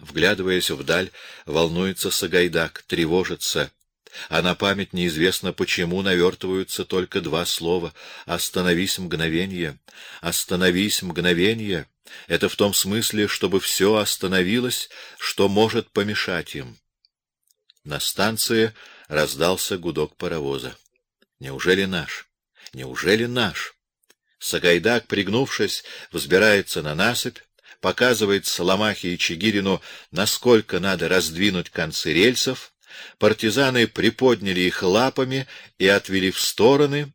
Вглядываясь вдаль, волнуется Сагайдак, тревожится. А на память неизвестно почему навертываются только два слова «Остановись мгновенье! Остановись мгновенье!» Это в том смысле, чтобы все остановилось, что может помешать им. На станции раздался гудок паровоза. Неужели наш? Неужели наш? Сагайдак, пригнувшись, взбирается на насыпь, показывает Соломахе и Чигирину, насколько надо раздвинуть концы рельсов, партизаны приподняли их лапами и отвели в стороны.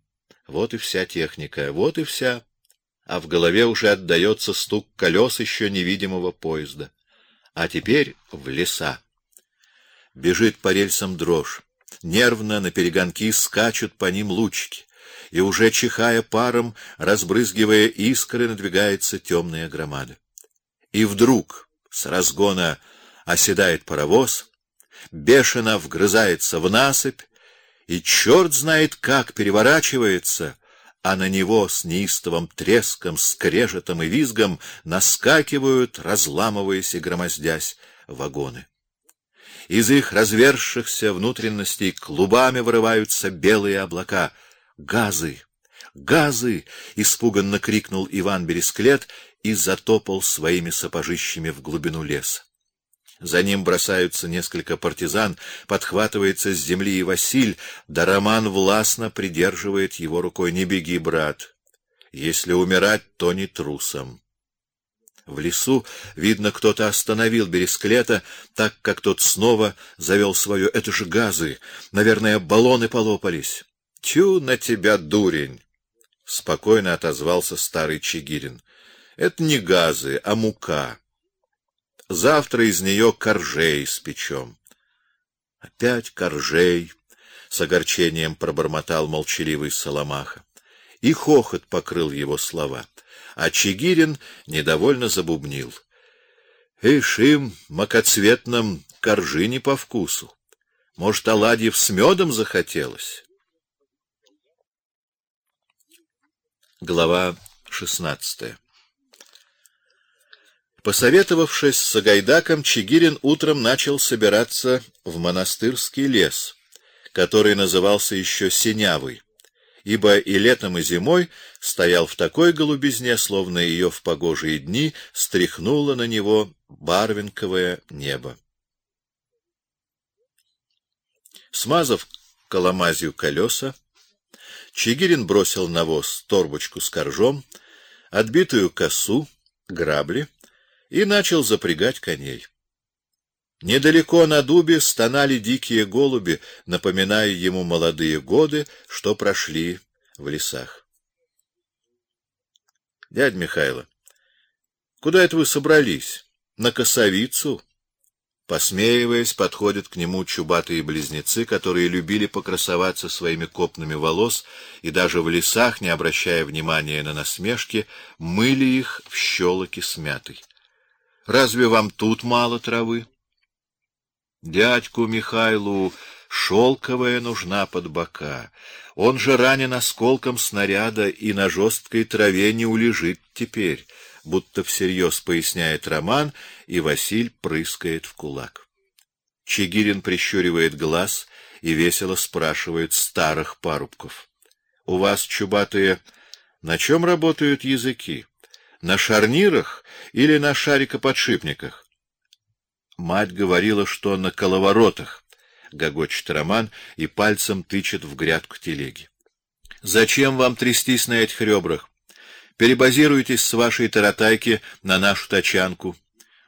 Вот и вся техника, вот и вся. А в голове уже отдается стук колес еще невидимого поезда. А теперь в леса. Бежит по рельсам дрожь. Нервно на перегонки скачут по ним лучики, и уже чихая паром, разбрызгивая искры, надвигается темная громада. И вдруг с разгона оседает паровоз, бешено вгрызается в насыпь, и черт знает как переворачивается, а на него с неистовым треском, скрежетом и визгом наскакивают, разламываясь и громоздясь, вагоны. Из их разверзшихся внутренностей клубами вырываются белые облака. Газы! Газы! испуганно крикнул Иван Бересклет и затопал своими сапожищами в глубину леса. За ним бросаются несколько партизан, подхватывается с земли и Василь, да Роман властно придерживает его рукой: "Не беги, брат. Если умирать, то не трусом". В лесу видно, кто-то остановил Бересклета, так как тот снова завел свое. Это же газы, наверное, баллоны полопались. Тю на тебя, дурень, спокойно отозвался старый Чигирин. Это не газы, а мука. Завтра из нее коржей спечем. Опять коржей, с огорчением пробормотал молчаливый Соломаха. И хохот покрыл его слова. А Чигирин недовольно забубнил: "Ишь макоцветным коржи не по вкусу. Может, оладьев с медом захотелось?" Глава шестнадцатая Посоветовавшись с Сагайдаком, Чигирин утром начал собираться в монастырский лес, который назывался еще Синявый, ибо и летом, и зимой стоял в такой голубизне, словно ее в погожие дни стряхнуло на него барвинковое небо. Смазав коломазью колеса, Чигирин бросил на воз торбочку с коржом, отбитую косу, грабли и начал запрягать коней. Недалеко на дубе стонали дикие голуби, напоминая ему молодые годы, что прошли в лесах. Дядь Михайло, куда это вы собрались? На косовицу? Посмеиваясь, подходят к нему чубатые близнецы, которые любили покрасоваться своими копнами волос и даже в лесах, не обращая внимания на насмешки, мыли их в щелоки с мятой. Разве вам тут мало травы? Дядьку Михайлу шелковая нужна под бока. Он же ранен осколком снаряда и на жесткой траве не улежит теперь, будто всерьез поясняет Роман, и Василь прыскает в кулак. Чигирин прищуривает глаз и весело спрашивает старых парубков: "У вас чубатые на чем работают языки?" На шарнирах или на шарикоподшипниках? Мать говорила, что на коловоротах. Гогочет Роман и пальцем тычет в грядку телеги. Зачем вам трястись на этих ребрах? Перебазируйтесь с вашей таратайки на нашу тачанку.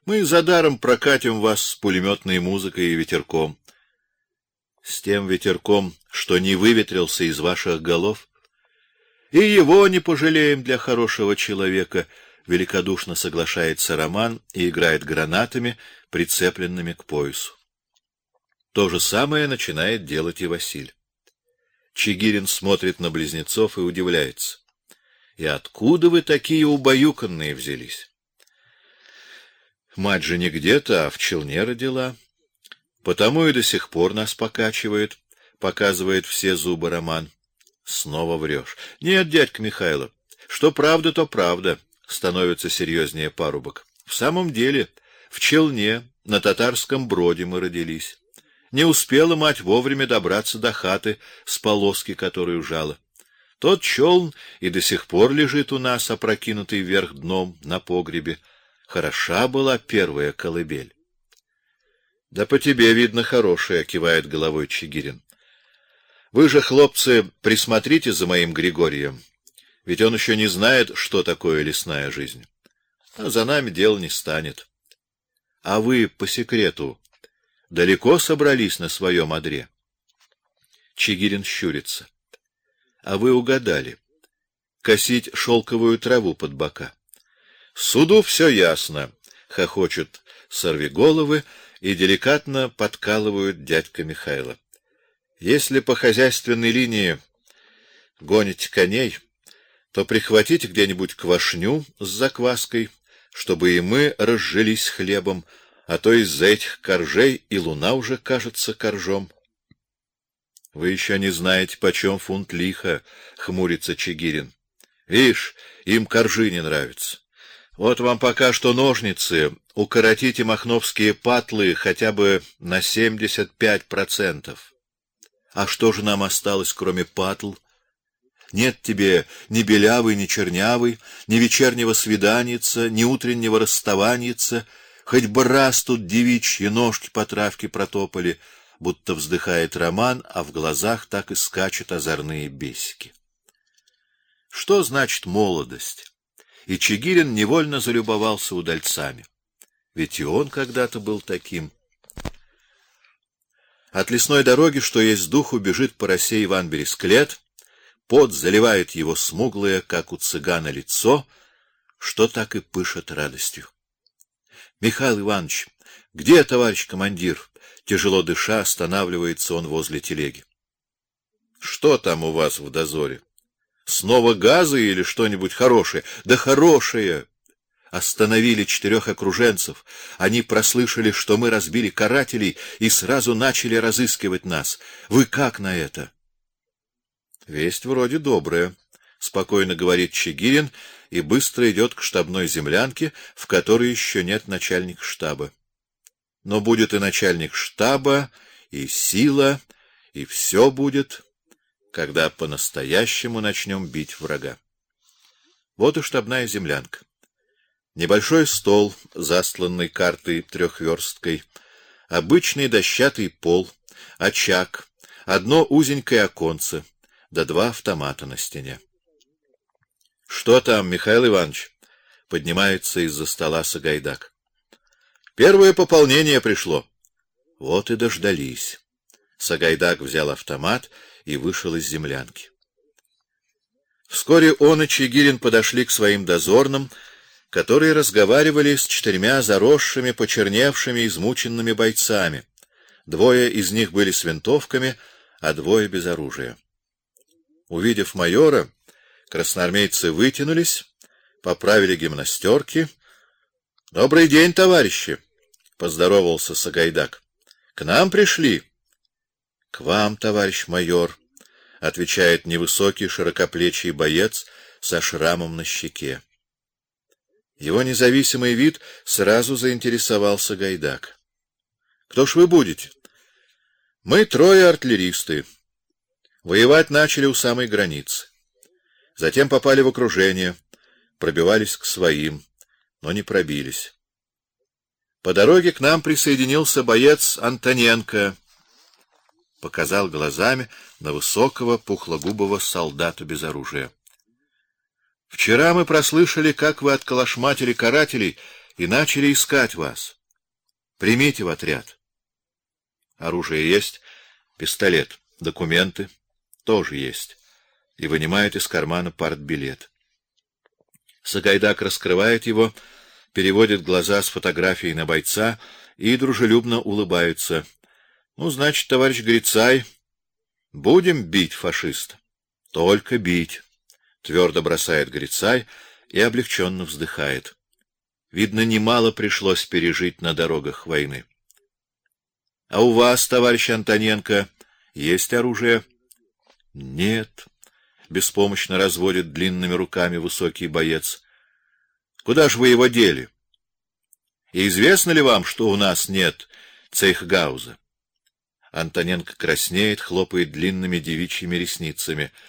Мы за даром прокатим вас с пулеметной музыкой и ветерком. С тем ветерком, что не выветрился из ваших голов. И его не пожалеем для хорошего человека великодушно соглашается Роман и играет гранатами, прицепленными к поясу. То же самое начинает делать и Василь. Чигирин смотрит на близнецов и удивляется. И откуда вы такие убаюканные взялись? Мать же не где-то, а в Челне родила. Потому и до сих пор нас покачивает, показывает все зубы Роман. Снова врешь. Нет, дядька Михайло, что правда, то правда становится серьезнее парубок. В самом деле, В Челне, на татарском броде мы родились. Не успела мать вовремя добраться до хаты с полоски, которую жала. Тот челн и до сих пор лежит у нас, опрокинутый вверх дном на погребе. Хороша была первая колыбель. Да по тебе видно хорошая, кивает головой Чигирин. Вы же, хлопцы, присмотрите за моим Григорием, ведь он еще не знает, что такое лесная жизнь. А за нами дел не станет. А вы по секрету далеко собрались на своем одре? Чигирин щурится. А вы угадали. Косить шелковую траву под бока. Суду все ясно, хохочут сорвиголовы и деликатно подкалывают дядька Михаила. Если по хозяйственной линии гоните коней, то прихватите где-нибудь квашню с закваской, чтобы и мы разжились хлебом, а то из-за этих коржей и луна уже кажется коржом. Вы еще не знаете, почем фунт лиха, хмурится Чигирин. Вишь, им коржи не нравятся. Вот вам пока что ножницы, укоротите махновские патлы хотя бы на семьдесят пять процентов. А что же нам осталось, кроме патл? Нет тебе ни белявой, ни чернявой, ни вечернего свиданица, ни утреннего расставаница, хоть бы раз тут девичьи ножки по травке протопали — будто вздыхает Роман, а в глазах так и скачут озорные бесики. Что значит молодость? И Чигирин невольно залюбовался удальцами. Ведь и он когда-то был таким. От лесной дороги, что есть духу, бежит по росе Иван Бересклет, пот заливает его смуглое, как у цыгана, лицо, что так и пышет радостью. Михаил Иванович, где товарищ командир? Тяжело дыша, останавливается он возле телеги. Что там у вас в дозоре? Снова газы или что-нибудь хорошее? Да хорошее. Остановили четырех окруженцев. Они прослышали, что мы разбили карателей и сразу начали разыскивать нас. Вы как на это? Весть вроде добрая, спокойно говорит Чигирин и быстро идет к штабной землянке, в которой еще нет начальника штаба но будет и начальник штаба, и сила, и все будет, когда по-настоящему начнем бить врага. Вот и штабная землянка. Небольшой стол, застланный картой трехверсткой, обычный дощатый пол, очаг, одно узенькое оконце, да два автомата на стене. Что там, Михаил Иванович? Поднимается из-за стола Сагайдак. Первое пополнение пришло. Вот и дождались. Сагайдак взял автомат и вышел из землянки. Вскоре он и Чигирин подошли к своим дозорным, которые разговаривали с четырьмя заросшими, почерневшими, измученными бойцами. Двое из них были с винтовками, а двое без оружия. Увидев майора, красноармейцы вытянулись, поправили гимнастерки. Добрый день, товарищи поздоровался Сагайдак. К нам пришли. К вам, товарищ майор, отвечает невысокий широкоплечий боец со шрамом на щеке. Его независимый вид сразу заинтересовал Сагайдак. Кто ж вы будете? Мы трое артиллеристы. Воевать начали у самой границы. Затем попали в окружение, пробивались к своим, но не пробились. По дороге к нам присоединился боец Антоненко, показал глазами на высокого пухлогубого солдата без оружия. Вчера мы прослышали, как вы отколошматили карателей и начали искать вас. Примите в отряд. Оружие есть, пистолет, документы тоже есть. И вынимает из кармана партбилет. Сагайдак раскрывает его переводит глаза с фотографией на бойца и дружелюбно улыбается. Ну, значит, товарищ Грицай, будем бить фашиста. Только бить, твердо бросает Грицай и облегченно вздыхает. Видно, немало пришлось пережить на дорогах войны. А у вас, товарищ Антоненко, есть оружие? Нет, беспомощно разводит длинными руками высокий боец. Куда ж вы его дели? И известно ли вам, что у нас нет цейхгауза? Антоненко краснеет, хлопает длинными девичьими ресницами —